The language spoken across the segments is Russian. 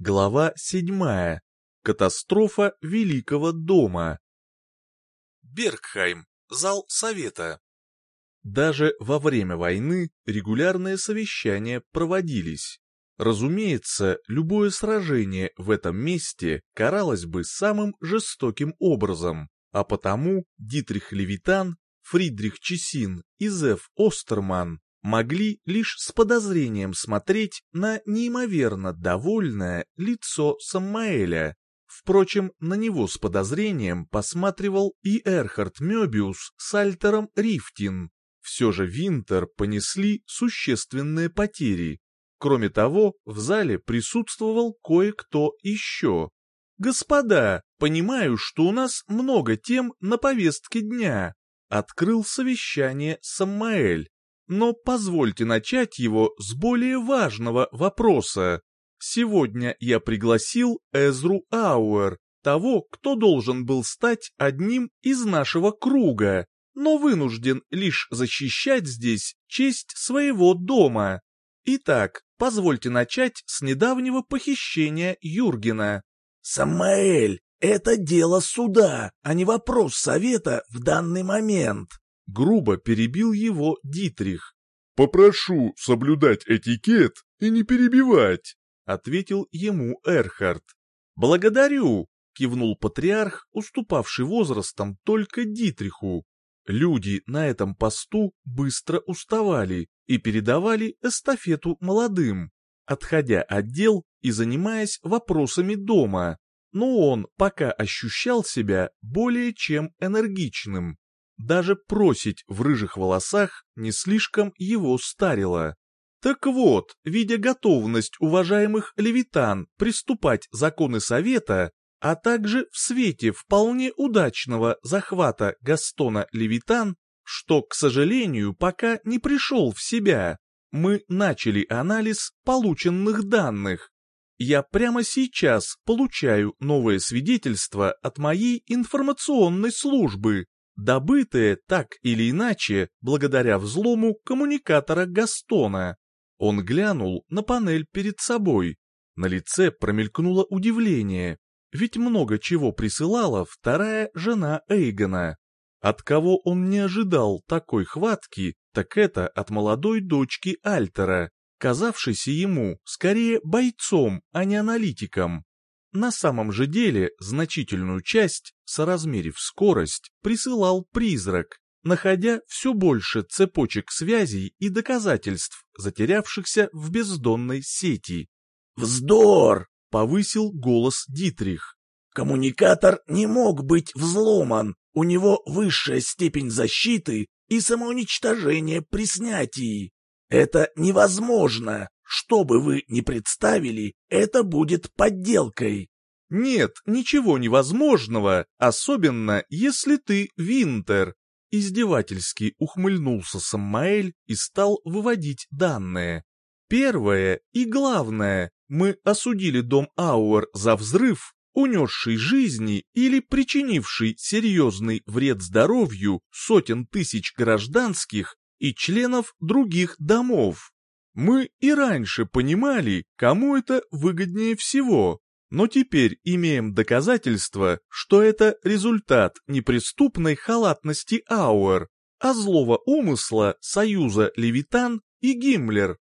Глава 7. Катастрофа Великого дома. Бергхайм. Зал совета. Даже во время войны регулярные совещания проводились. Разумеется, любое сражение в этом месте каралось бы самым жестоким образом, а потому Дитрих Левитан, Фридрих Чесин и Зев Остерман могли лишь с подозрением смотреть на неимоверно довольное лицо Саммаэля. Впрочем, на него с подозрением посматривал и Эрхард Мёбиус с Альтером Рифтин. Все же Винтер понесли существенные потери. Кроме того, в зале присутствовал кое-кто еще. «Господа, понимаю, что у нас много тем на повестке дня», — открыл совещание Саммаэль. Но позвольте начать его с более важного вопроса. Сегодня я пригласил Эзру Ауэр, того, кто должен был стать одним из нашего круга, но вынужден лишь защищать здесь честь своего дома. Итак, позвольте начать с недавнего похищения Юргена. «Самаэль, это дело суда, а не вопрос совета в данный момент», Грубо перебил его Дитрих. «Попрошу соблюдать этикет и не перебивать», — ответил ему Эрхард. «Благодарю», — кивнул патриарх, уступавший возрастом только Дитриху. Люди на этом посту быстро уставали и передавали эстафету молодым, отходя от дел и занимаясь вопросами дома, но он пока ощущал себя более чем энергичным. Даже просить в рыжих волосах не слишком его старило. Так вот, видя готовность уважаемых левитан приступать законы Совета, а также в свете вполне удачного захвата Гастона Левитан, что, к сожалению, пока не пришел в себя, мы начали анализ полученных данных. Я прямо сейчас получаю новое свидетельство от моей информационной службы, добытые так или иначе благодаря взлому коммуникатора Гастона. Он глянул на панель перед собой. На лице промелькнуло удивление, ведь много чего присылала вторая жена Эйгона. От кого он не ожидал такой хватки, так это от молодой дочки Альтера, казавшейся ему скорее бойцом, а не аналитиком. На самом же деле значительную часть, соразмерив скорость, присылал призрак, находя все больше цепочек связей и доказательств, затерявшихся в бездонной сети. «Вздор!» — повысил голос Дитрих. «Коммуникатор не мог быть взломан, у него высшая степень защиты и самоуничтожение при снятии. Это невозможно!» Что бы вы ни представили, это будет подделкой. Нет ничего невозможного, особенно если ты Винтер. Издевательски ухмыльнулся Саммаэль и стал выводить данные. Первое и главное, мы осудили дом Ауэр за взрыв, унесший жизни или причинивший серьезный вред здоровью сотен тысяч гражданских и членов других домов. Мы и раньше понимали, кому это выгоднее всего, но теперь имеем доказательства, что это результат неприступной халатности Ауэр, а злого умысла союза Левитан и Гиммлер.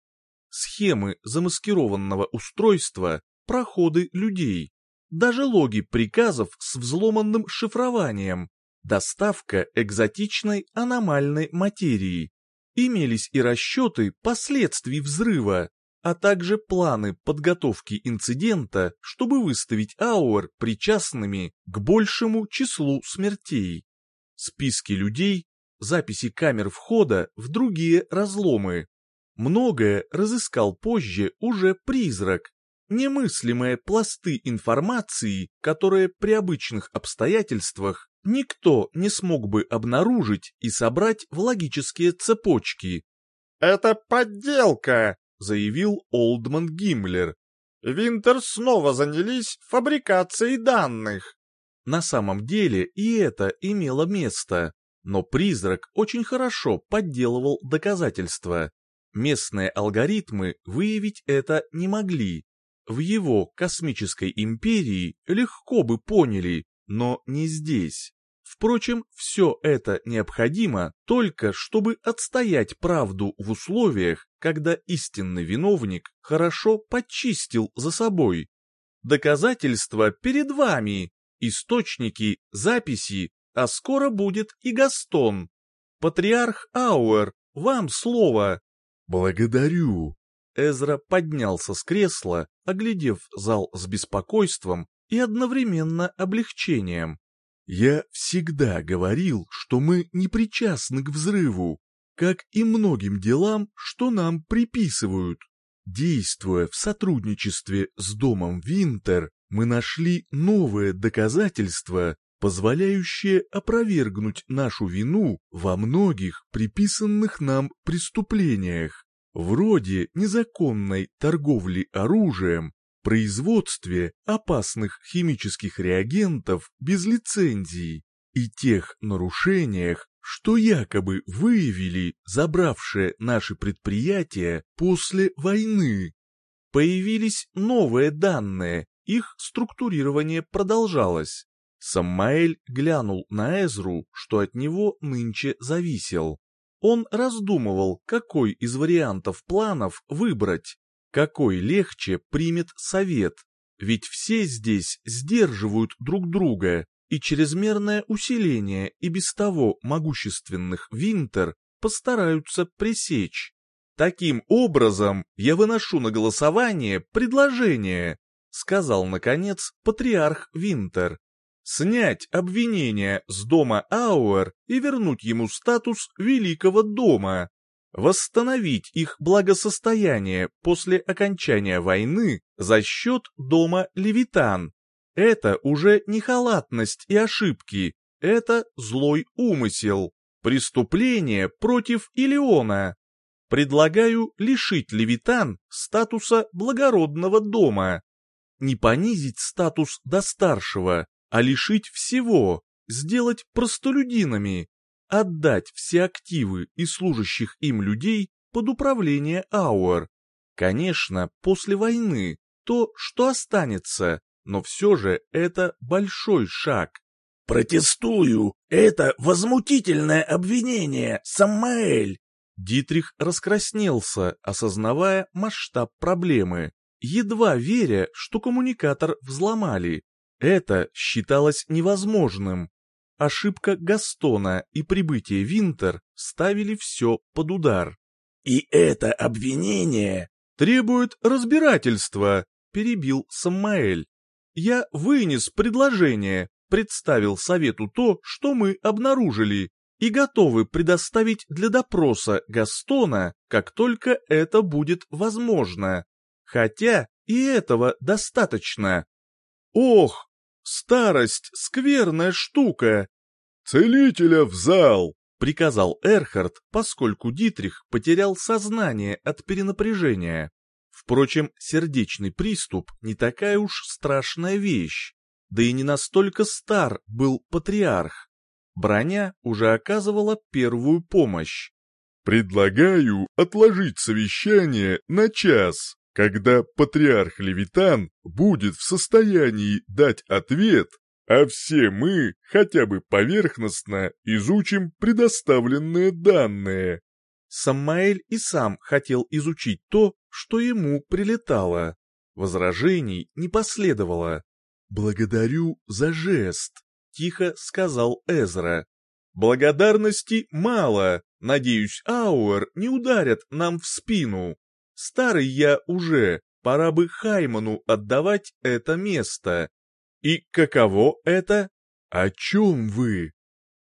Схемы замаскированного устройства, проходы людей, даже логи приказов с взломанным шифрованием, доставка экзотичной аномальной материи, имелись и расчеты последствий взрыва, а также планы подготовки инцидента, чтобы выставить Ауэр причастными к большему числу смертей. Списки людей, записи камер входа в другие разломы. Многое разыскал позже уже призрак, немыслимые пласты информации, которые при обычных обстоятельствах никто не смог бы обнаружить и собрать в логические цепочки. «Это подделка!» — заявил Олдман Гиммлер. «Винтер снова занялись фабрикацией данных». На самом деле и это имело место, но призрак очень хорошо подделывал доказательства. Местные алгоритмы выявить это не могли, в его космической империи легко бы поняли, но не здесь. Впрочем, все это необходимо только, чтобы отстоять правду в условиях, когда истинный виновник хорошо почистил за собой. Доказательства перед вами, источники, записи, а скоро будет и Гастон. Патриарх Ауэр, вам слово. Благодарю. Эзра поднялся с кресла, оглядев зал с беспокойством и одновременно облегчением. Я всегда говорил, что мы не причастны к взрыву, как и многим делам, что нам приписывают. Действуя в сотрудничестве с домом Винтер, мы нашли новое доказательство, позволяющее опровергнуть нашу вину во многих приписанных нам преступлениях, вроде незаконной торговли оружием производстве опасных химических реагентов без лицензии и тех нарушениях, что якобы выявили забравшие наши предприятия после войны. Появились новые данные, их структурирование продолжалось. Саммаэль глянул на Эзру, что от него нынче зависел. Он раздумывал, какой из вариантов планов выбрать, какой легче примет совет, ведь все здесь сдерживают друг друга, и чрезмерное усиление и без того могущественных Винтер постараются пресечь. Таким образом, я выношу на голосование предложение, сказал, наконец, патриарх Винтер. Снять обвинения с дома Ауэр и вернуть ему статус Великого дома восстановить их благосостояние после окончания войны за счет дома Левитан. Это уже не халатность и ошибки, это злой умысел, преступление против Илеона. Предлагаю лишить Левитан статуса благородного дома. Не понизить статус до старшего, а лишить всего, сделать простолюдинами, отдать все активы и служащих им людей под управление Ауэр. Конечно, после войны, то, что останется, но все же это большой шаг. «Протестую! Это возмутительное обвинение, Саммаэль!» Дитрих раскраснелся, осознавая масштаб проблемы, едва веря, что коммуникатор взломали. Это считалось невозможным, ошибка Гастона и прибытие Винтер ставили все под удар. «И это обвинение...» «Требует разбирательства», — перебил Саммаэль. «Я вынес предложение, представил совету то, что мы обнаружили, и готовы предоставить для допроса Гастона, как только это будет возможно. Хотя и этого достаточно». «Ох, Старость — скверная штука. «Целителя в зал!» — приказал Эрхард, поскольку Дитрих потерял сознание от перенапряжения. Впрочем, сердечный приступ не такая уж страшная вещь, да и не настолько стар был патриарх. Броня уже оказывала первую помощь. «Предлагаю отложить совещание на час», когда патриарх Левитан будет в состоянии дать ответ, а все мы хотя бы поверхностно изучим предоставленные данные. Самаэль и сам хотел изучить то, что ему прилетало. Возражений не последовало. «Благодарю за жест», — тихо сказал Эзра. «Благодарности мало. Надеюсь, Ауэр не ударят нам в спину». Старый я уже, пора бы Хайману отдавать это место. И каково это? О чем вы?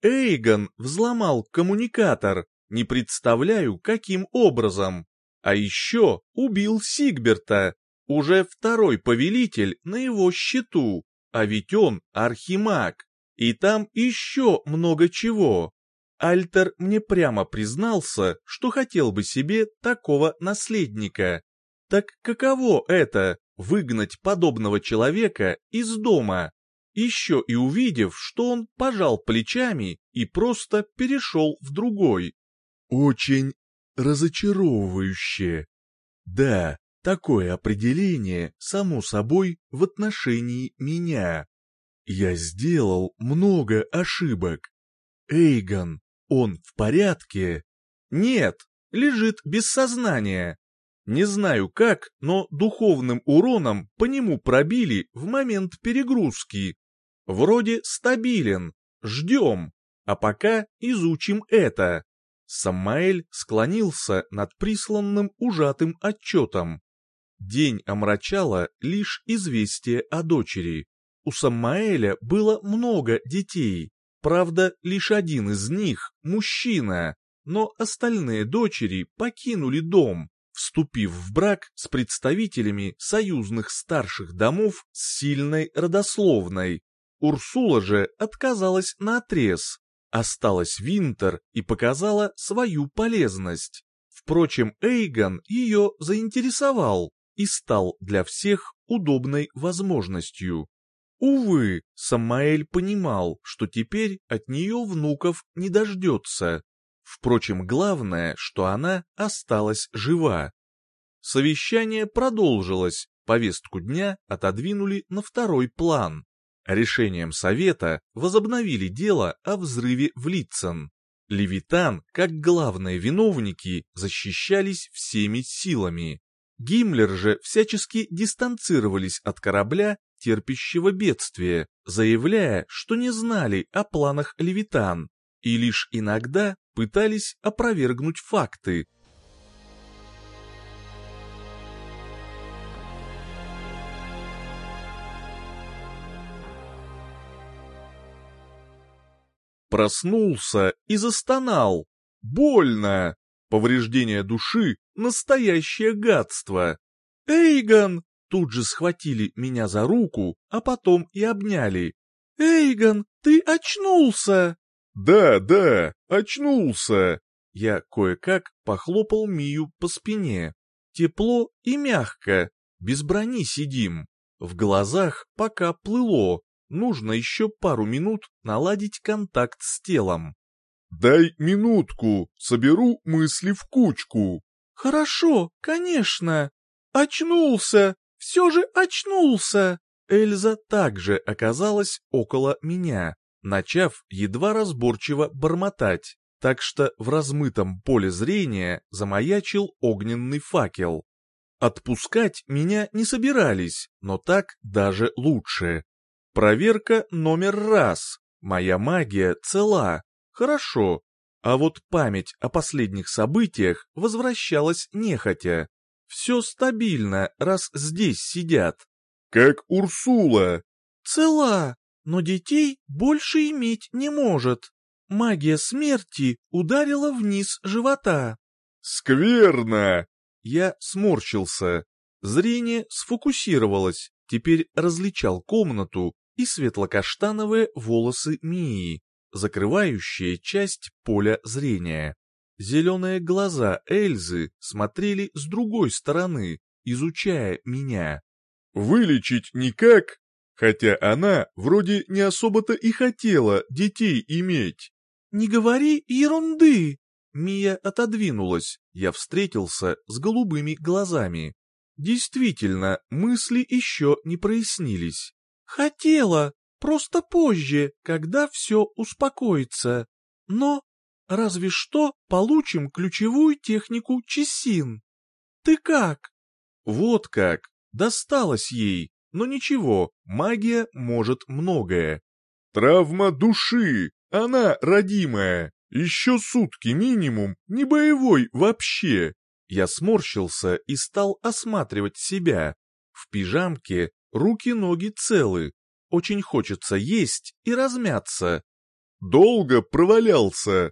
Эйгон взломал коммуникатор, не представляю, каким образом. А еще убил Сигберта, уже второй повелитель на его счету, а ведь он архимаг. И там еще много чего. Альтер мне прямо признался, что хотел бы себе такого наследника. Так каково это — выгнать подобного человека из дома? Еще и увидев, что он пожал плечами и просто перешел в другой. Очень разочаровывающе. Да, Такое определение, само собой, в отношении меня. Я сделал много ошибок. Эйгон, он в порядке? Нет, лежит без сознания. Не знаю как, но духовным уроном по нему пробили в момент перегрузки. Вроде стабилен, ждем, а пока изучим это. Самаэль склонился над присланным ужатым отчетом. День омрачало лишь известие о дочери. У Самаэля было много детей, правда, лишь один из них – мужчина, но остальные дочери покинули дом, вступив в брак с представителями союзных старших домов с сильной родословной. Урсула же отказалась наотрез, осталась Винтер и показала свою полезность. Впрочем, Эйгон ее заинтересовал и стал для всех удобной возможностью. Увы, Самаэль понимал, что теперь от нее внуков не дождется. Впрочем, главное, что она осталась жива. Совещание продолжилось, повестку дня отодвинули на второй план. Решением совета возобновили дело о взрыве в Литцен. Левитан, как главные виновники, защищались всеми силами. Гиммлер же всячески дистанцировались от корабля, терпящего бедствие, заявляя, что не знали о планах Левитан, и лишь иногда пытались опровергнуть факты. Проснулся и застонал. Больно! Повреждение души — настоящее гадство. «Эйгон!» Тут же схватили меня за руку, а потом и обняли. «Эйгон, ты очнулся!» «Да, да, очнулся!» Я кое-как похлопал Мию по спине. Тепло и мягко, без брони сидим. В глазах пока плыло, нужно еще пару минут наладить контакт с телом. «Дай минутку, соберу мысли в кучку». «Хорошо, конечно. Очнулся, все же очнулся!» Эльза также оказалась около меня, начав едва разборчиво бормотать, так что в размытом поле зрения замаячил огненный факел. Отпускать меня не собирались, но так даже лучше. Проверка номер раз. Моя магия цела, Хорошо, а вот память о последних событиях возвращалась нехотя. Все стабильно, раз здесь сидят. Как Урсула. Цела, но детей больше иметь не может. Магия смерти ударила вниз живота. Скверно! Я сморщился. Зрение сфокусировалось, теперь различал комнату и светло-каштановые волосы Мии закрывающие часть поля зрения. Зеленые глаза Эльзы смотрели с другой стороны, изучая меня. «Вылечить никак, хотя она вроде не особо-то и хотела детей иметь». «Не говори ерунды!» Мия отодвинулась, я встретился с голубыми глазами. Действительно, мысли еще не прояснились. «Хотела, Просто позже, когда все успокоится. Но разве что получим ключевую технику Чесин. Ты как? Вот как. Досталось ей. Но ничего, магия может многое. Травма души. Она родимая. Еще сутки минимум, не боевой вообще. Я сморщился и стал осматривать себя. В пижамке руки-ноги целы, очень хочется есть и размяться. Долго провалялся.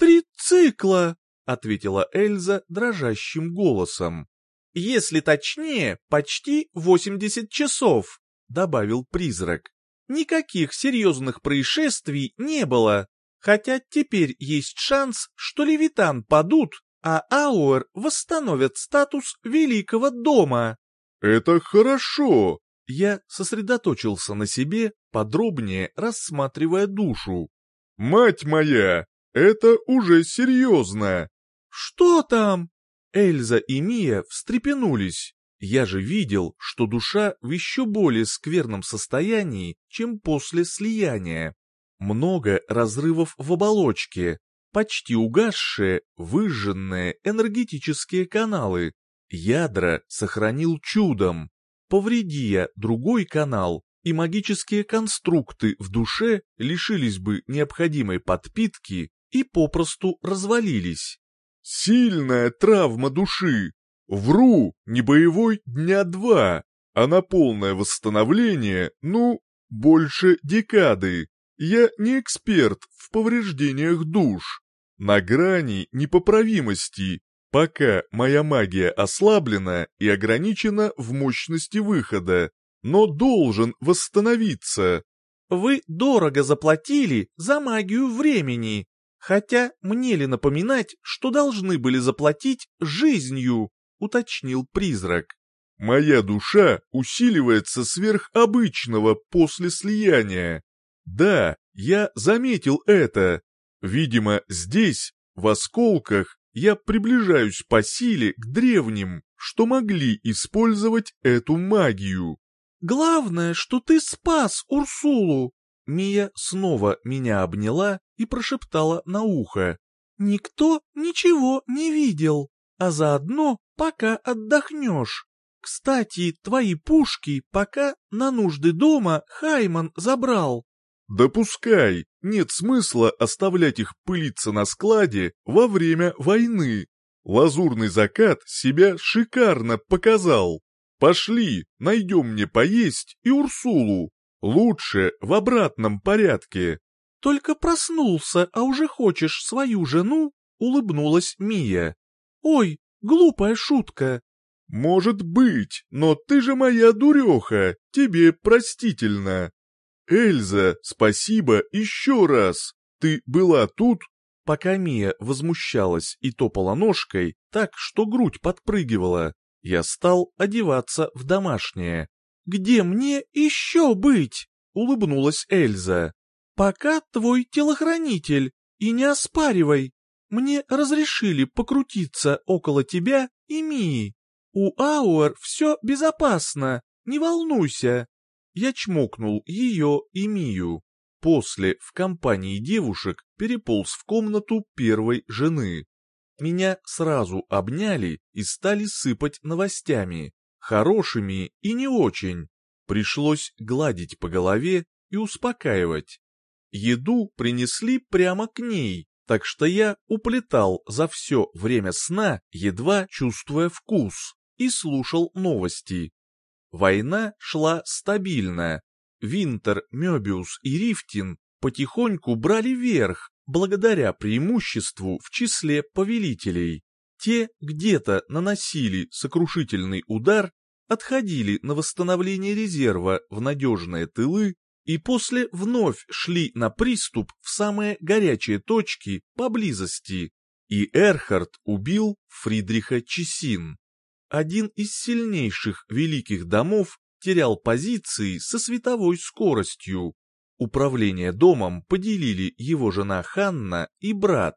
Три цикла, ответила Эльза дрожащим голосом. Если точнее, почти восемьдесят часов, добавил призрак. Никаких серьезных происшествий не было, хотя теперь есть шанс, что Левитан падут, а Ауэр восстановят статус Великого Дома. «Это хорошо», я сосредоточился на себе, подробнее рассматривая душу. «Мать моя, это уже серьезно!» «Что там?» Эльза и Мия встрепенулись. Я же видел, что душа в еще более скверном состоянии, чем после слияния. Много разрывов в оболочке, почти угасшие, выжженные энергетические каналы. Ядра сохранил чудом. Повреди другой канал, и магические конструкты в душе лишились бы необходимой подпитки и попросту развалились. Сильная травма души. Вру, не боевой дня два, а на полное восстановление, ну, больше декады. Я не эксперт в повреждениях душ. На грани непоправимости, пока моя магия ослаблена и ограничена в мощности выхода, но должен восстановиться. Вы дорого заплатили за магию времени, хотя мне ли напоминать, что должны были заплатить жизнью, уточнил призрак. Моя душа усиливается сверх обычного после слияния. Да, я заметил это. Видимо, здесь, в осколках, я приближаюсь по силе к древним, что могли использовать эту магию. «Главное, что ты спас Урсулу!» Мия снова меня обняла и прошептала на ухо. «Никто ничего не видел, а заодно пока отдохнешь. Кстати, твои пушки пока на нужды дома Хайман забрал. Допускай, нет смысла оставлять их пылиться на складе во время войны. Лазурный закат себя шикарно показал. Пошли, найдем мне поесть и Урсулу. Лучше в обратном порядке. Только проснулся, а уже хочешь свою жену? Улыбнулась Мия. Ой, глупая шутка. Может быть, но ты же моя дуреха, тебе простительно. «Эльза, спасибо еще раз! Ты была тут?» Пока Мия возмущалась и топала ножкой, так что грудь подпрыгивала, я стал одеваться в домашнее. «Где мне еще быть?» — улыбнулась Эльза. «Пока твой телохранитель, и не оспаривай. Мне разрешили покрутиться около тебя и Мии. У Ауэр все безопасно, не волнуйся. Я чмокнул ее и Мию. После в компании девушек переполз в комнату первой жены. Меня сразу обняли и стали сыпать новостями, хорошими и не очень. Пришлось гладить по голове и успокаивать. Еду принесли прямо к ней, так что я уплетал за все время сна, едва чувствуя вкус, и слушал новости. Война шла стабильно. Винтер, Мёбиус и Рифтин потихоньку брали верх, благодаря преимуществу в числе повелителей. Те где-то наносили сокрушительный удар, отходили на восстановление резерва в надежные тылы и после вновь шли на приступ в самые горячие точки поблизости. И Эрхард убил Фридриха Чесин один из сильнейших великих домов терял позиции со световой скоростью. Управление домом поделили его жена Ханна и брат.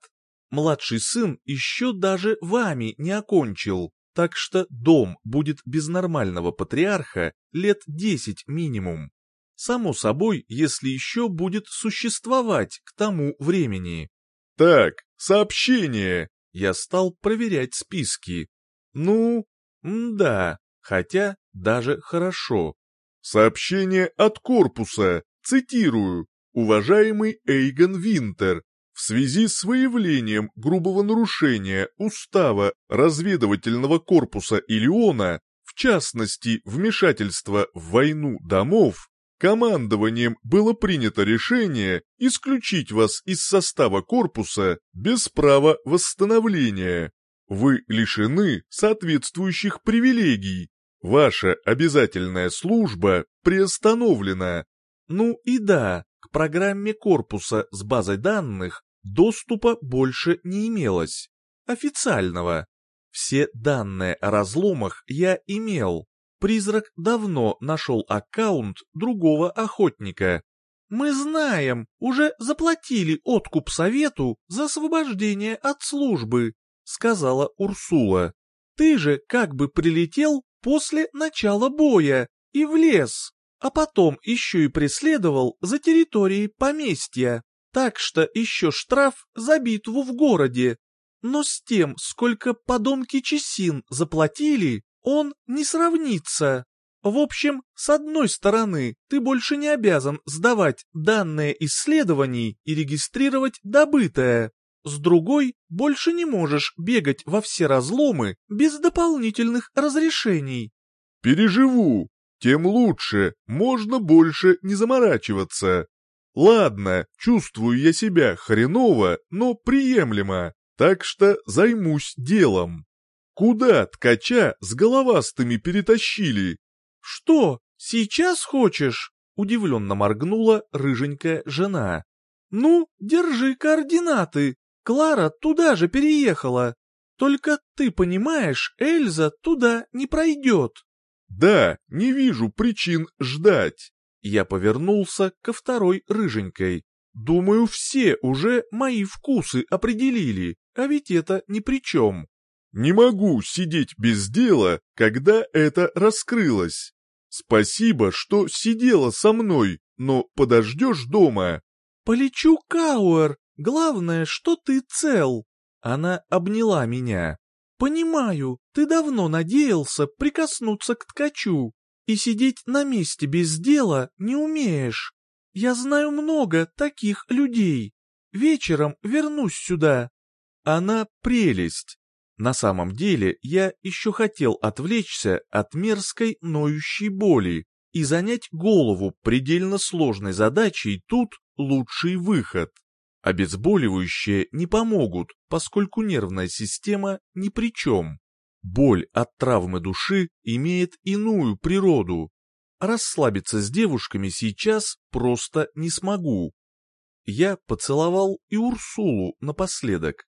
Младший сын еще даже вами не окончил, так что дом будет без нормального патриарха лет десять минимум. Само собой, если еще будет существовать к тому времени. Так, сообщение. Я стал проверять списки. Ну, да, хотя даже хорошо. Сообщение от корпуса, цитирую, уважаемый Эйгон Винтер, в связи с выявлением грубого нарушения устава разведывательного корпуса Илиона, в частности вмешательства в войну домов, командованием было принято решение исключить вас из состава корпуса без права восстановления. Вы лишены соответствующих привилегий. Ваша обязательная служба приостановлена. Ну и да, к программе корпуса с базой данных доступа больше не имелось. Официального. Все данные о разломах я имел. Призрак давно нашел аккаунт другого охотника. Мы знаем, уже заплатили откуп совету за освобождение от службы. — сказала Урсула. «Ты же как бы прилетел после начала боя и в лес, а потом еще и преследовал за территорией поместья. Так что еще штраф за битву в городе. Но с тем, сколько подонки Чесин заплатили, он не сравнится. В общем, с одной стороны, ты больше не обязан сдавать данные исследований и регистрировать добытое. С другой, больше не можешь бегать во все разломы без дополнительных разрешений. Переживу. Тем лучше, можно больше не заморачиваться. Ладно, чувствую я себя хреново, но приемлемо, так что займусь делом. Куда ткача с головастыми перетащили? «Что, сейчас хочешь?» — удивленно моргнула рыженькая жена. «Ну, держи координаты. Клара туда же переехала. Только ты понимаешь, Эльза туда не пройдет». «Да, не вижу причин ждать». Я повернулся ко второй рыженькой. Думаю, все уже мои вкусы определили, а ведь это ни при чем. Не могу сидеть без дела, когда это раскрылось. Спасибо, что сидела со мной, но подождешь дома. Полечу, Кауэр, главное, что ты цел. Она обняла меня. Понимаю, ты давно надеялся прикоснуться к ткачу, и сидеть на месте без дела не умеешь. Я знаю много таких людей. Вечером вернусь сюда. Она прелесть. На самом деле я еще хотел отвлечься от мерзкой ноющей боли и занять голову предельно сложной задачей тут лучший выход. Обезболивающие не помогут, поскольку нервная система ни при чем. Боль от травмы души имеет иную природу. Расслабиться с девушками сейчас просто не смогу. Я поцеловал и Урсулу напоследок,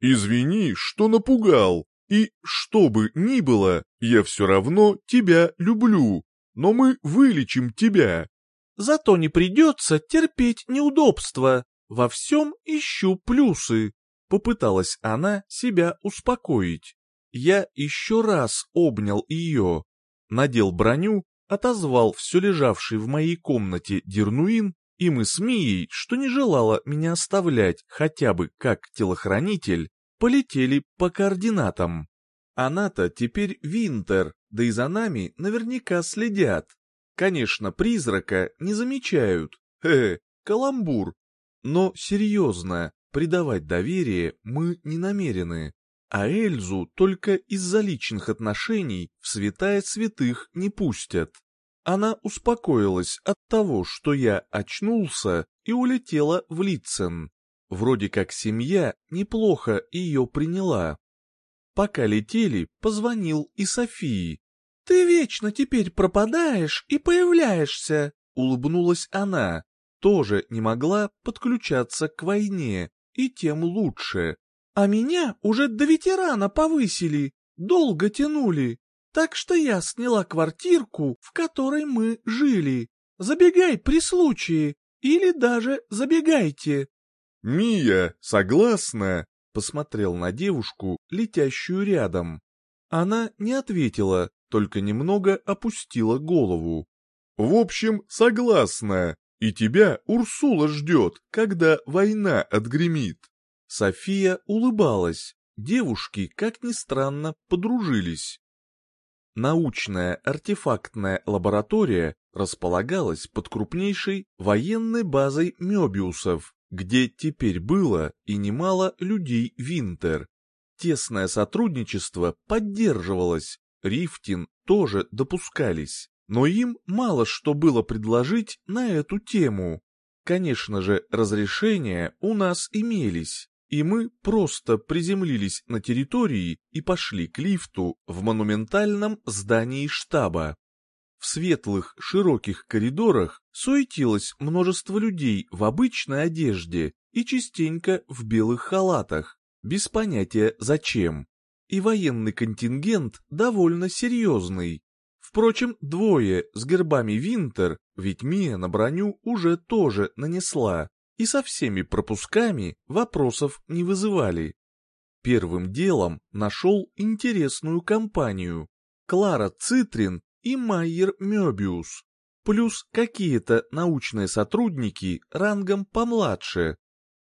Извини, что напугал, и что бы ни было, я все равно тебя люблю, но мы вылечим тебя. Зато не придется терпеть неудобства, во всем ищу плюсы. Попыталась она себя успокоить. Я еще раз обнял ее, надел броню, отозвал все лежавший в моей комнате дернуин и мы с Мией, что не желала меня оставлять хотя бы как телохранитель, полетели по координатам. Она-то теперь Винтер, да и за нами наверняка следят. Конечно, призрака не замечают. Хе, каламбур. Но серьезно, предавать доверие мы не намерены. А Эльзу только из-за личных отношений в святая святых не пустят. Она успокоилась от того, что я очнулся и улетела в Литцен. Вроде как семья неплохо ее приняла. Пока летели, позвонил и Софии. «Ты вечно теперь пропадаешь и появляешься», — улыбнулась она. Тоже не могла подключаться к войне, и тем лучше. «А меня уже до ветерана повысили, долго тянули. Так что я сняла квартирку, в которой мы жили. Забегай при случае, или даже забегайте. Мия, согласна? Посмотрел на девушку, летящую рядом. Она не ответила, только немного опустила голову. В общем, согласна. И тебя Урсула ждет, когда война отгремит. София улыбалась. Девушки, как ни странно, подружились. Научная артефактная лаборатория располагалась под крупнейшей военной базой Мёбиусов, где теперь было и немало людей Винтер. Тесное сотрудничество поддерживалось, Рифтин тоже допускались, но им мало что было предложить на эту тему. Конечно же, разрешения у нас имелись, и мы просто приземлились на территории и пошли к лифту в монументальном здании штаба. В светлых, широких коридорах суетилось множество людей в обычной одежде и частенько в белых халатах, без понятия зачем. И военный контингент довольно серьезный. Впрочем, двое с гербами Винтер, ведь Мия на броню уже тоже нанесла, и со всеми пропусками вопросов не вызывали. Первым делом нашел интересную компанию. Клара Цитрин и Майер Мёбиус, плюс какие-то научные сотрудники рангом помладше.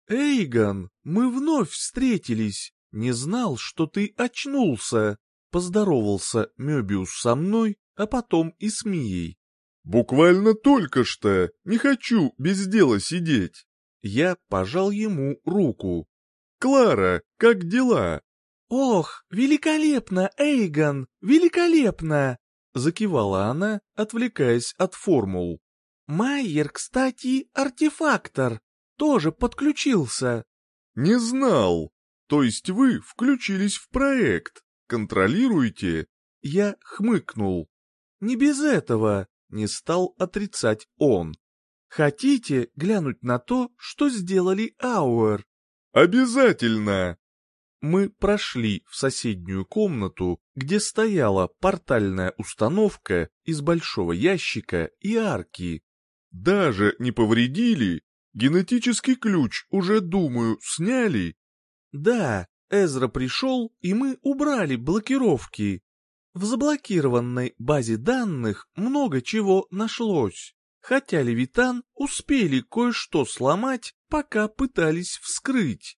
«Эйгон, мы вновь встретились. Не знал, что ты очнулся», — поздоровался Мёбиус со мной, а потом и с Мией. «Буквально только что. Не хочу без дела сидеть». Я пожал ему руку. «Клара, как дела?» «Ох, великолепно, Эйгон, великолепно!» Закивала она, отвлекаясь от формул. «Майер, кстати, артефактор, тоже подключился». «Не знал. То есть вы включились в проект, контролируете?» Я хмыкнул. «Не без этого», — не стал отрицать он. «Хотите глянуть на то, что сделали Ауэр?» «Обязательно!» Мы прошли в соседнюю комнату, где стояла портальная установка из большого ящика и арки. «Даже не повредили? Генетический ключ уже, думаю, сняли?» «Да, Эзра пришел, и мы убрали блокировки. В заблокированной базе данных много чего нашлось, хотя Левитан успели кое-что сломать, пока пытались вскрыть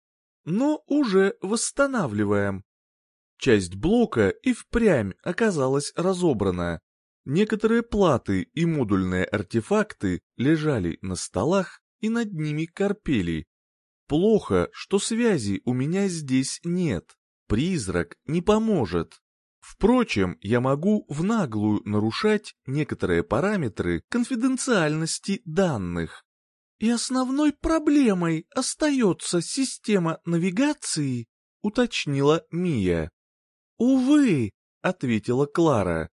но уже восстанавливаем. Часть блока и впрямь оказалась разобрана. Некоторые платы и модульные артефакты лежали на столах и над ними корпели. Плохо, что связи у меня здесь нет. Призрак не поможет. Впрочем, я могу в наглую нарушать некоторые параметры конфиденциальности данных. И основной проблемой остается система навигации, уточнила Мия. Увы, ответила Клара.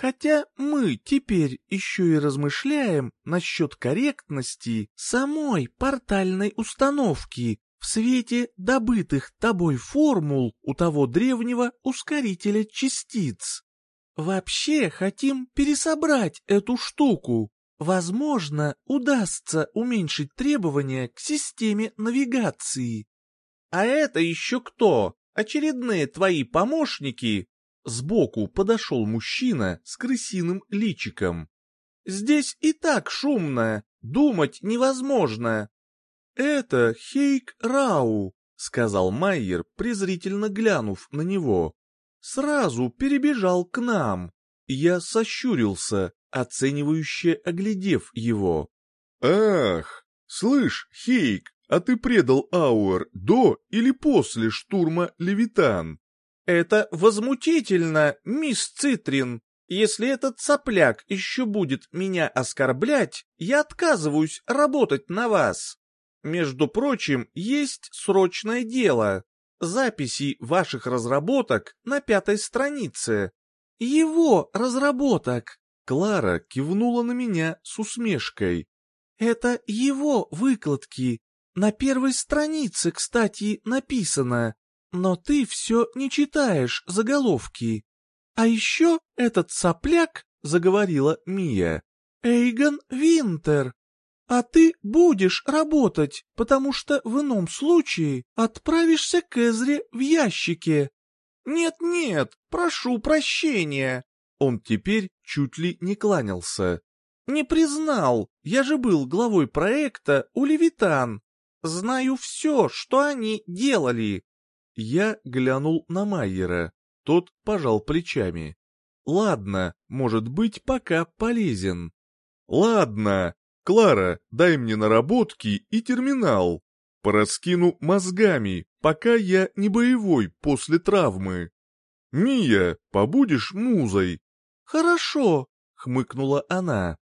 Хотя мы теперь еще и размышляем насчет корректности самой портальной установки в свете добытых тобой формул у того древнего ускорителя частиц. Вообще хотим пересобрать эту штуку, Возможно, удастся уменьшить требования к системе навигации. А это еще кто? Очередные твои помощники? Сбоку подошел мужчина с крысиным личиком. Здесь и так шумно, думать невозможно. Это Хейк Рау, сказал Майер, презрительно глянув на него. Сразу перебежал к нам. Я сощурился, оценивающе оглядев его. «Ах, слышь, Хейк, а ты предал Ауэр до или после штурма Левитан?» «Это возмутительно, мисс Цитрин. Если этот сопляк еще будет меня оскорблять, я отказываюсь работать на вас. Между прочим, есть срочное дело. Записи ваших разработок на пятой странице. Его разработок, Клара кивнула на меня с усмешкой. «Это его выкладки. На первой странице, кстати, написано. Но ты все не читаешь заголовки. А еще этот сопляк, — заговорила Мия, — Эйгон Винтер. А ты будешь работать, потому что в ином случае отправишься к Эзре в ящике. Нет-нет, прошу прощения, он теперь чуть ли не кланялся. «Не признал, я же был главой проекта у Левитан. Знаю все, что они делали». Я глянул на Майера. Тот пожал плечами. «Ладно, может быть, пока полезен». «Ладно, Клара, дай мне наработки и терминал. Пораскину мозгами, пока я не боевой после травмы. Мия, побудешь музой, «Хорошо», — хмыкнула она.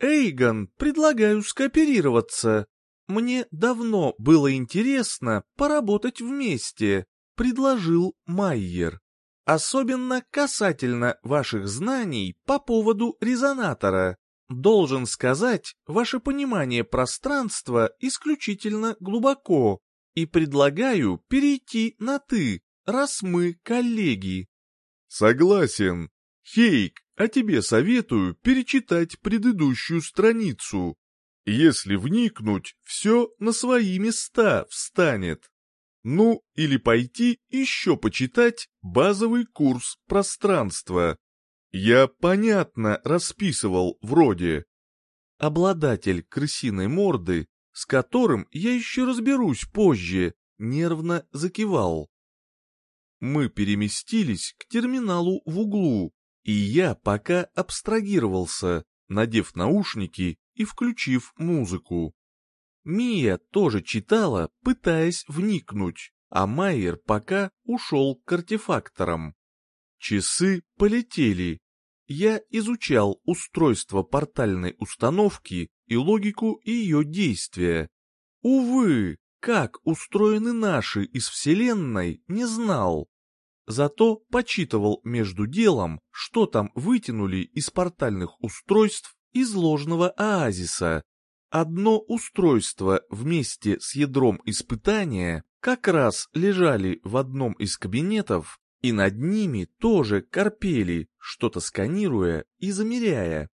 «Эйгон, предлагаю скооперироваться. Мне давно было интересно поработать вместе», — предложил Майер. «Особенно касательно ваших знаний по поводу резонатора. Должен сказать, ваше понимание пространства исключительно глубоко, и предлагаю перейти на «ты», раз мы коллеги». «Согласен. Хейк, а тебе советую перечитать предыдущую страницу. Если вникнуть, все на свои места встанет. Ну, или пойти еще почитать базовый курс пространства. Я понятно расписывал вроде. Обладатель крысиной морды, с которым я еще разберусь позже, нервно закивал. Мы переместились к терминалу в углу, и я пока абстрагировался, надев наушники и включив музыку. Мия тоже читала, пытаясь вникнуть, а Майер пока ушел к артефакторам. Часы полетели. Я изучал устройство портальной установки и логику ее действия. Увы, как устроены наши из Вселенной, не знал. Зато почитывал между делом, что там вытянули из портальных устройств из ложного оазиса. Одно устройство вместе с ядром испытания как раз лежали в одном из кабинетов, и над ними тоже корпели, что-то сканируя и замеряя.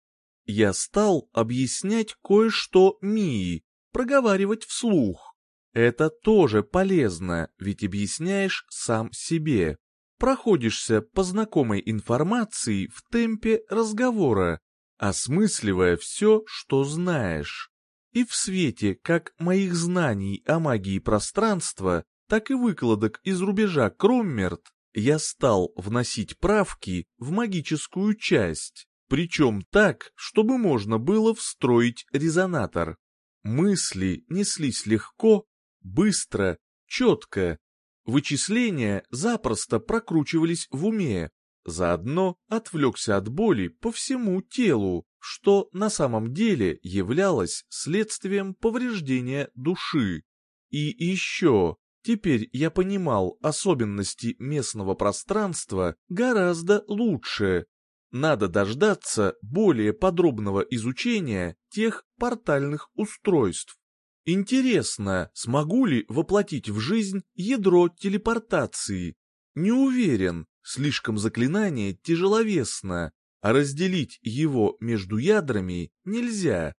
Я стал объяснять кое-что Мии, проговаривать вслух. Это тоже полезно, ведь объясняешь сам себе. Проходишься по знакомой информации в темпе разговора, осмысливая все, что знаешь. И в свете как моих знаний о магии пространства, так и выкладок из рубежа Кроммерт, я стал вносить правки в магическую часть, причем так, чтобы можно было встроить резонатор. Мысли неслись легко, быстро, четко. Вычисления запросто прокручивались в уме, заодно отвлекся от боли по всему телу, что на самом деле являлось следствием повреждения души. И еще, теперь я понимал особенности местного пространства гораздо лучше. Надо дождаться более подробного изучения тех портальных устройств. Интересно, смогу ли воплотить в жизнь ядро телепортации? Не уверен, слишком заклинание тяжеловесно, а разделить его между ядрами нельзя.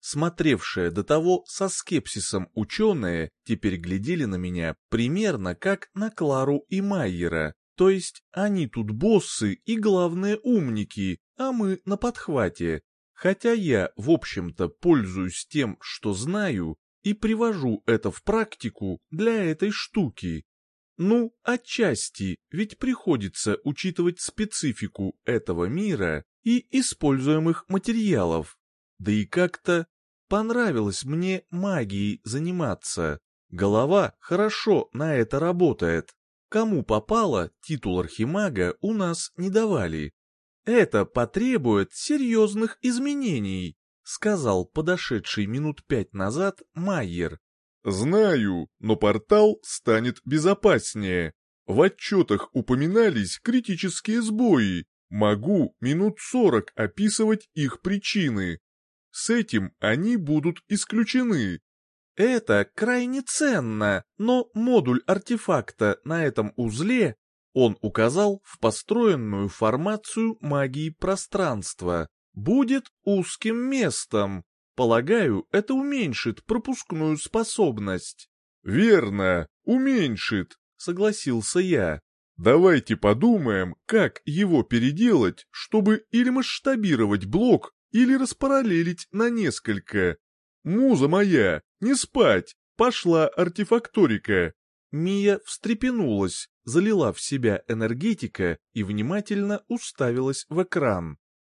Смотревшие до того со скепсисом ученые теперь глядели на меня примерно как на Клару и Майера, то есть они тут боссы и главные умники, а мы на подхвате. Хотя я, в общем-то, пользуюсь тем, что знаю, и привожу это в практику для этой штуки. Ну, отчасти, ведь приходится учитывать специфику этого мира и используемых материалов. Да и как-то понравилось мне магией заниматься. Голова хорошо на это работает. Кому попало, титул архимага у нас не давали. Это потребует серьезных изменений, сказал подошедший минут пять назад Майер. Знаю, но портал станет безопаснее. В отчетах упоминались критические сбои. Могу минут сорок описывать их причины. С этим они будут исключены. Это крайне ценно, но модуль артефакта на этом узле он указал в построенную формацию магии пространства, будет узким местом, Полагаю, это уменьшит пропускную способность. Верно, уменьшит, согласился я. Давайте подумаем, как его переделать, чтобы или масштабировать блок, или распараллелить на несколько. Муза моя, не спать, пошла артефакторика. Мия встрепенулась, залила в себя энергетика и внимательно уставилась в экран.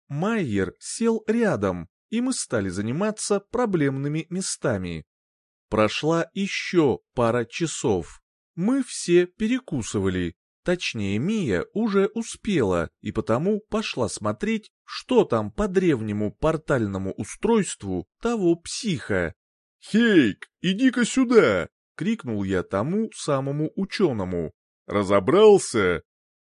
Майер сел рядом, и мы стали заниматься проблемными местами. Прошла еще пара часов. Мы все перекусывали. Точнее, Мия уже успела и потому пошла смотреть, что там по древнему портальному устройству того психа. «Хейк, иди-ка сюда!» — крикнул я тому самому ученому. «Разобрался?»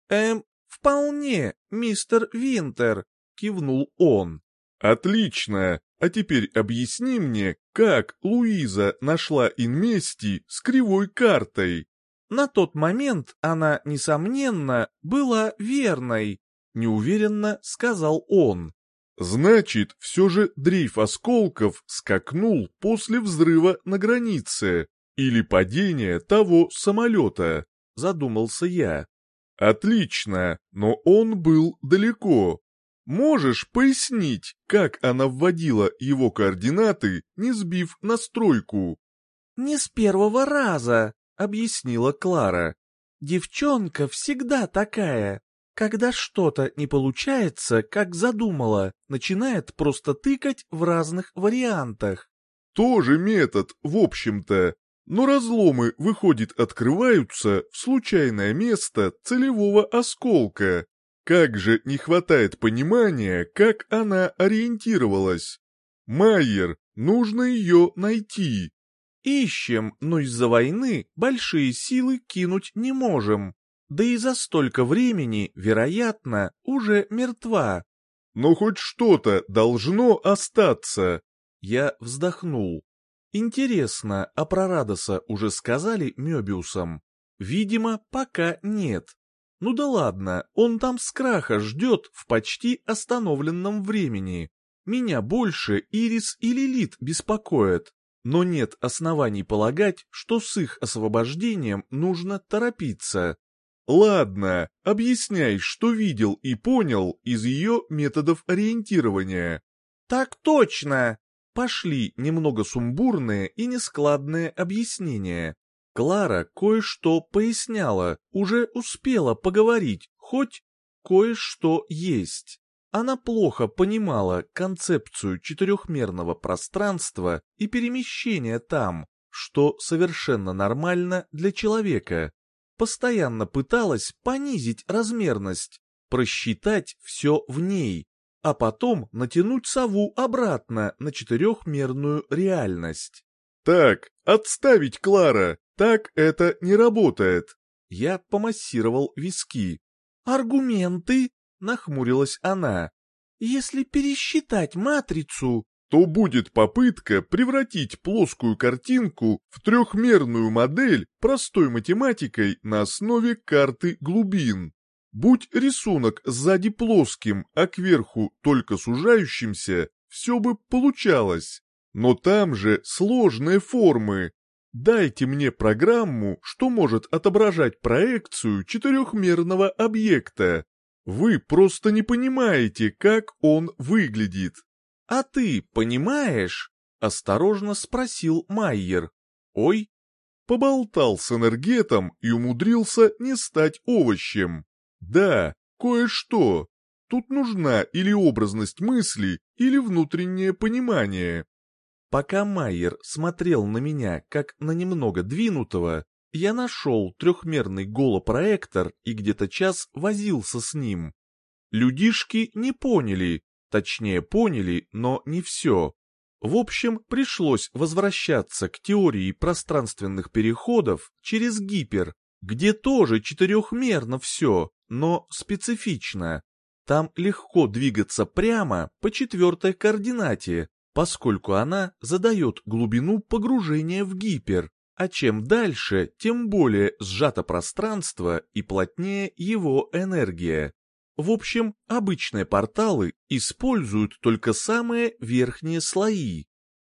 «Эм, вполне, мистер Винтер», — кивнул он. Отлично! А теперь объясни мне, как Луиза нашла инмести с кривой картой? На тот момент она, несомненно, была верной, неуверенно сказал он. Значит, все же дрейф осколков скакнул после взрыва на границе или падения того самолета, задумался я. Отлично, но он был далеко, Можешь пояснить, как она вводила его координаты, не сбив настройку? «Не с первого раза», — объяснила Клара. «Девчонка всегда такая. Когда что-то не получается, как задумала, начинает просто тыкать в разных вариантах. Тоже метод, в общем-то. Но разломы, выходит, открываются в случайное место целевого осколка. Как же не хватает понимания, как она ориентировалась. Майер, нужно ее найти. Ищем, но из-за войны большие силы кинуть не можем да и за столько времени, вероятно, уже мертва. Но хоть что-то должно остаться. Я вздохнул. Интересно, а про Радоса уже сказали Мёбиусом? Видимо, пока нет. Ну да ладно, он там с краха ждет в почти остановленном времени. Меня больше Ирис и Лилит беспокоят, но нет оснований полагать, что с их освобождением нужно торопиться. Ладно, объясняй, что видел и понял из ее методов ориентирования. Так точно! Пошли немного сумбурные и нескладные объяснения. Клара кое-что поясняла, уже успела поговорить, хоть кое-что есть. Она плохо понимала концепцию четырехмерного пространства и перемещения там, что совершенно нормально для человека постоянно пыталась понизить размерность, просчитать все в ней, а потом натянуть сову обратно на четырехмерную реальность. «Так, отставить, Клара, так это не работает!» Я помассировал виски. «Аргументы?» — нахмурилась она. «Если пересчитать матрицу, то будет попытка превратить плоскую картинку в трехмерную модель простой математикой на основе карты глубин. Будь рисунок сзади плоским, а кверху только сужающимся, все бы получалось. Но там же сложные формы. Дайте мне программу, что может отображать проекцию четырехмерного объекта. Вы просто не понимаете, как он выглядит. «А ты понимаешь?» — осторожно спросил Майер. «Ой?» Поболтал с энергетом и умудрился не стать овощем. «Да, кое-что. Тут нужна или образность мысли, или внутреннее понимание». Пока Майер смотрел на меня, как на немного двинутого, я нашел трехмерный голопроектор и где-то час возился с ним. Людишки не поняли, Точнее, поняли, но не все. В общем, пришлось возвращаться к теории пространственных переходов через гипер, где тоже четырехмерно все, но специфично. Там легко двигаться прямо по четвертой координате, поскольку она задает глубину погружения в гипер, а чем дальше, тем более сжато пространство и плотнее его энергия. В общем, обычные порталы используют только самые верхние слои.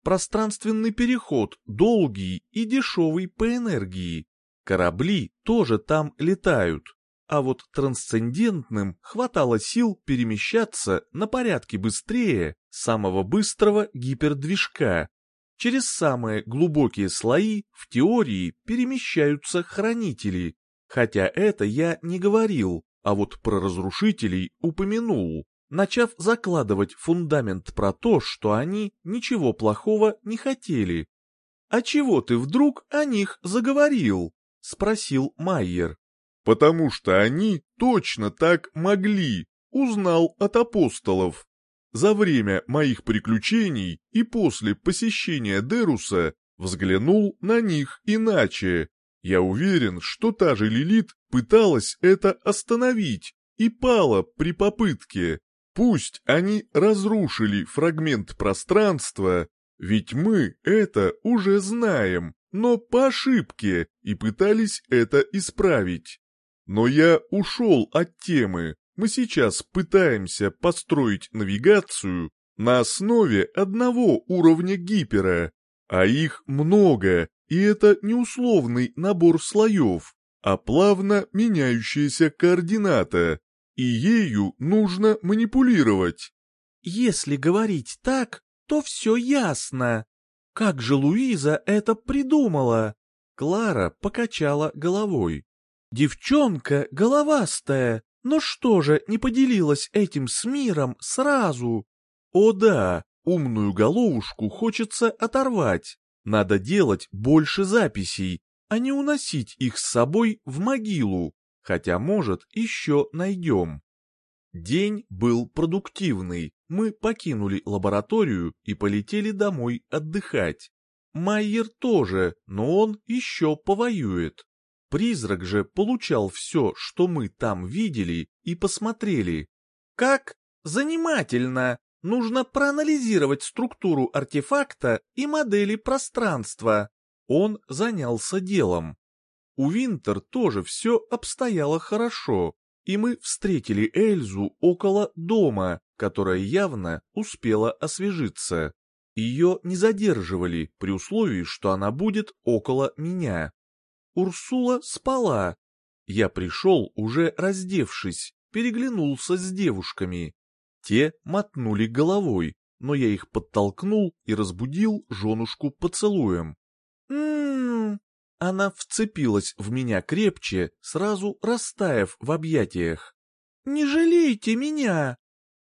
Пространственный переход долгий и дешевый по энергии. Корабли тоже там летают. А вот трансцендентным хватало сил перемещаться на порядке быстрее самого быстрого гипердвижка. Через самые глубокие слои в теории перемещаются хранители. Хотя это я не говорил, а вот про разрушителей упомянул, начав закладывать фундамент про то, что они ничего плохого не хотели. «А чего ты вдруг о них заговорил?» — спросил Майер. «Потому что они точно так могли», — узнал от апостолов. За время моих приключений и после посещения Деруса взглянул на них иначе. Я уверен, что та же Лилит пыталась это остановить и пала при попытке. Пусть они разрушили фрагмент пространства, ведь мы это уже знаем, но по ошибке и пытались это исправить. Но я ушел от темы. Мы сейчас пытаемся построить навигацию на основе одного уровня гипера, а их много, и это не условный набор слоев, а плавно меняющаяся координата. и ею нужно манипулировать. Если говорить так, то все ясно. Как же Луиза это придумала? Клара покачала головой. Девчонка головастая, но что же не поделилась этим с миром сразу? О да, умную головушку хочется оторвать. Надо делать больше записей, а не уносить их с собой в могилу, хотя, может, еще найдем. День был продуктивный, мы покинули лабораторию и полетели домой отдыхать. Майер тоже, но он еще повоюет. Призрак же получал все, что мы там видели и посмотрели. Как? Занимательно! Нужно проанализировать структуру артефакта и модели пространства. Он занялся делом. У Винтер тоже все обстояло хорошо, и мы встретили Эльзу около дома, которая явно успела освежиться. Ее не задерживали при условии, что она будет около меня. Урсула спала. Я пришел, уже раздевшись, переглянулся с девушками. Те мотнули головой, но я их подтолкнул и разбудил женушку поцелуем. «М-м-м!» Она вцепилась в меня крепче, сразу растаяв в объятиях. «Не жалейте меня!»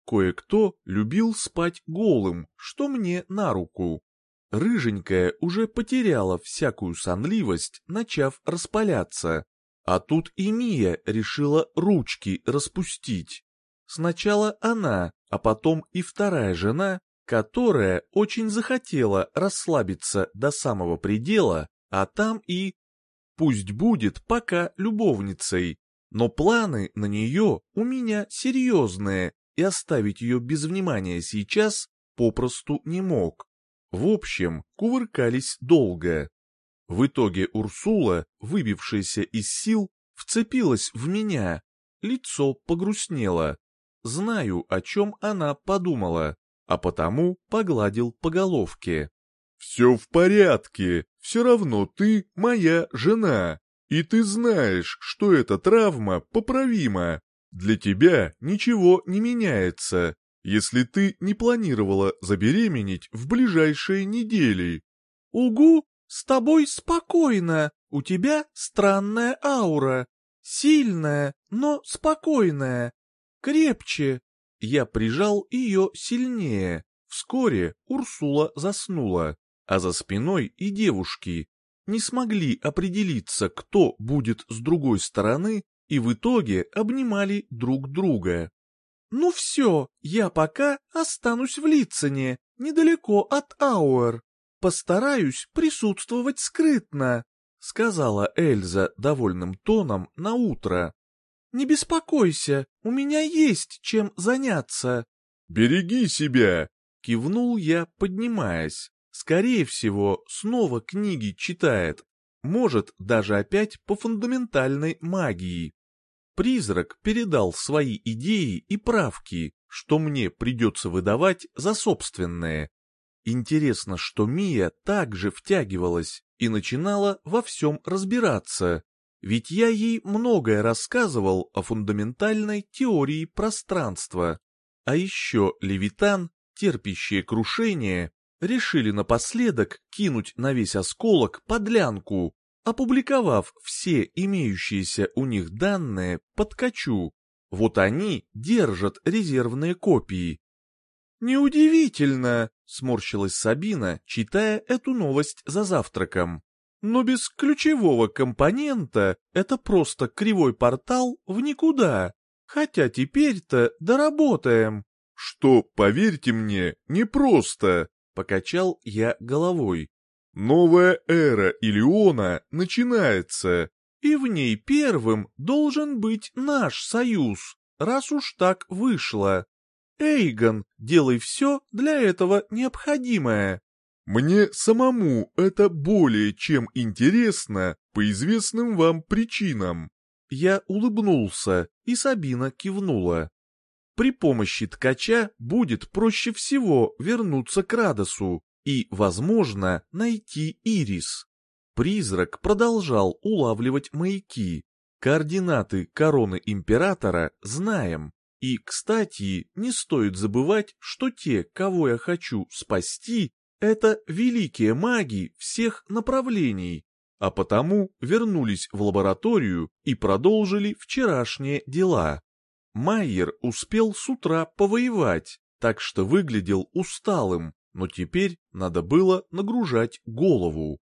Кое-кто любил спать голым, что мне на руку. Рыженькая уже потеряла всякую сонливость, начав распаляться. А тут и Мия решила ручки распустить. Сначала она, а потом и вторая жена, которая очень захотела расслабиться до самого предела, а там и... Пусть будет пока любовницей, но планы на нее у меня серьезные, и оставить ее без внимания сейчас попросту не мог. В общем, кувыркались долго. В итоге Урсула, выбившаяся из сил, вцепилась в меня, лицо погрустнело. Знаю, о чем она подумала, а потому погладил по головке. «Все в порядке, все равно ты моя жена, и ты знаешь, что эта травма поправима. Для тебя ничего не меняется, если ты не планировала забеременеть в ближайшие недели». «Угу, с тобой спокойно, у тебя странная аура, сильная, но спокойная, крепче». Я прижал ее сильнее. Вскоре Урсула заснула, а за спиной и девушки не смогли определиться, кто будет с другой стороны, и в итоге обнимали друг друга. «Ну все, я пока останусь в Лицене, недалеко от Ауэр. Постараюсь присутствовать скрытно», — сказала Эльза довольным тоном на утро. «Не беспокойся, у меня есть чем заняться». «Береги себя!» — кивнул я, поднимаясь. «Скорее всего, снова книги читает. Может, даже опять по фундаментальной магии. Призрак передал свои идеи и правки, что мне придется выдавать за собственные. Интересно, что Мия также втягивалась и начинала во всем разбираться, ведь я ей многое рассказывал о фундаментальной теории пространства. А еще Левитан, терпящие крушение, решили напоследок кинуть на весь осколок подлянку, опубликовав все имеющиеся у них данные под качу. Вот они держат резервные копии. «Неудивительно», — сморщилась Сабина, читая эту новость за завтраком. «Но без ключевого компонента это просто кривой портал в никуда. Хотя теперь-то доработаем». «Что, поверьте мне, непросто», — покачал я головой. Новая эра Илиона начинается, и в ней первым должен быть наш союз, раз уж так вышло. Эйгон, делай все для этого необходимое. Мне самому это более чем интересно по известным вам причинам. Я улыбнулся, и Сабина кивнула. При помощи ткача будет проще всего вернуться к Радосу, и, возможно, найти Ирис. Призрак продолжал улавливать маяки. Координаты короны императора знаем. И, кстати, не стоит забывать, что те, кого я хочу спасти, это великие маги всех направлений, а потому вернулись в лабораторию и продолжили вчерашние дела. Майер успел с утра повоевать, так что выглядел усталым, но теперь надо было нагружать голову.